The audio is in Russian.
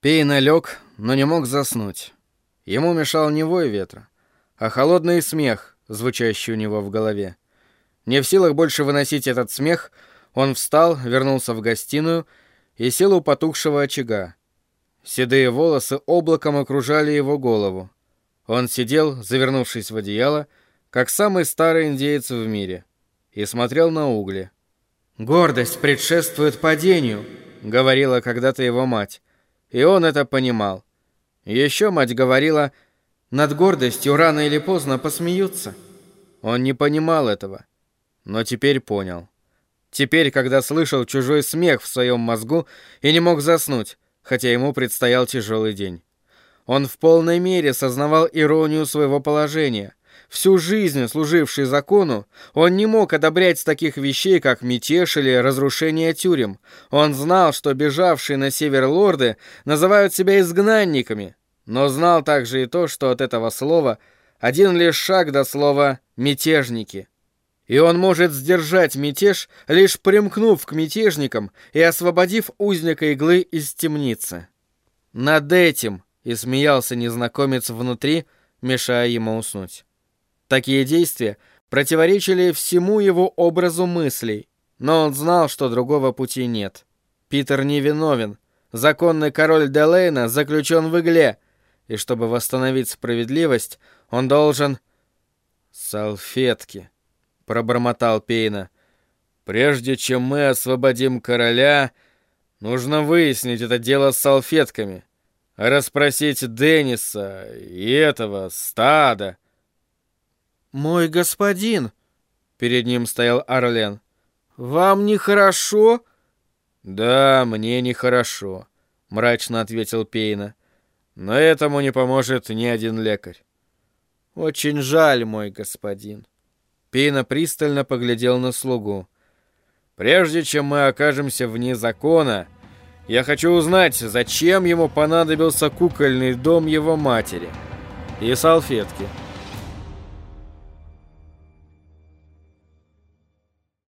Пейна лег, но не мог заснуть. Ему мешал не вой ветра, а холодный смех, звучащий у него в голове. Не в силах больше выносить этот смех, он встал, вернулся в гостиную и сел у потухшего очага. Седые волосы облаком окружали его голову. Он сидел, завернувшись в одеяло, как самый старый индеец в мире, и смотрел на угли. «Гордость предшествует падению», — говорила когда-то его мать. И он это понимал. Еще мать говорила, над гордостью рано или поздно посмеются. Он не понимал этого, но теперь понял. Теперь, когда слышал чужой смех в своем мозгу и не мог заснуть, хотя ему предстоял тяжелый день. Он в полной мере сознавал иронию своего положения. Всю жизнь служивший закону, он не мог одобрять таких вещей, как мятеж или разрушение тюрем. Он знал, что бежавшие на север лорды называют себя изгнанниками, но знал также и то, что от этого слова один лишь шаг до слова «мятежники». И он может сдержать мятеж, лишь примкнув к мятежникам и освободив узника иглы из темницы. Над этим и смеялся незнакомец внутри, мешая ему уснуть. Такие действия противоречили всему его образу мыслей, но он знал, что другого пути нет. Питер не виновен. Законный король Делейна заключен в игле, и чтобы восстановить справедливость, он должен... «Салфетки», — пробормотал Пейна. «Прежде чем мы освободим короля, нужно выяснить это дело с салфетками, расспросить Денниса и этого стада». «Мой господин!» — перед ним стоял Орлен. «Вам нехорошо?» «Да, мне нехорошо», — мрачно ответил Пейна. «Но этому не поможет ни один лекарь». «Очень жаль, мой господин». Пейна пристально поглядел на слугу. «Прежде чем мы окажемся вне закона, я хочу узнать, зачем ему понадобился кукольный дом его матери и салфетки».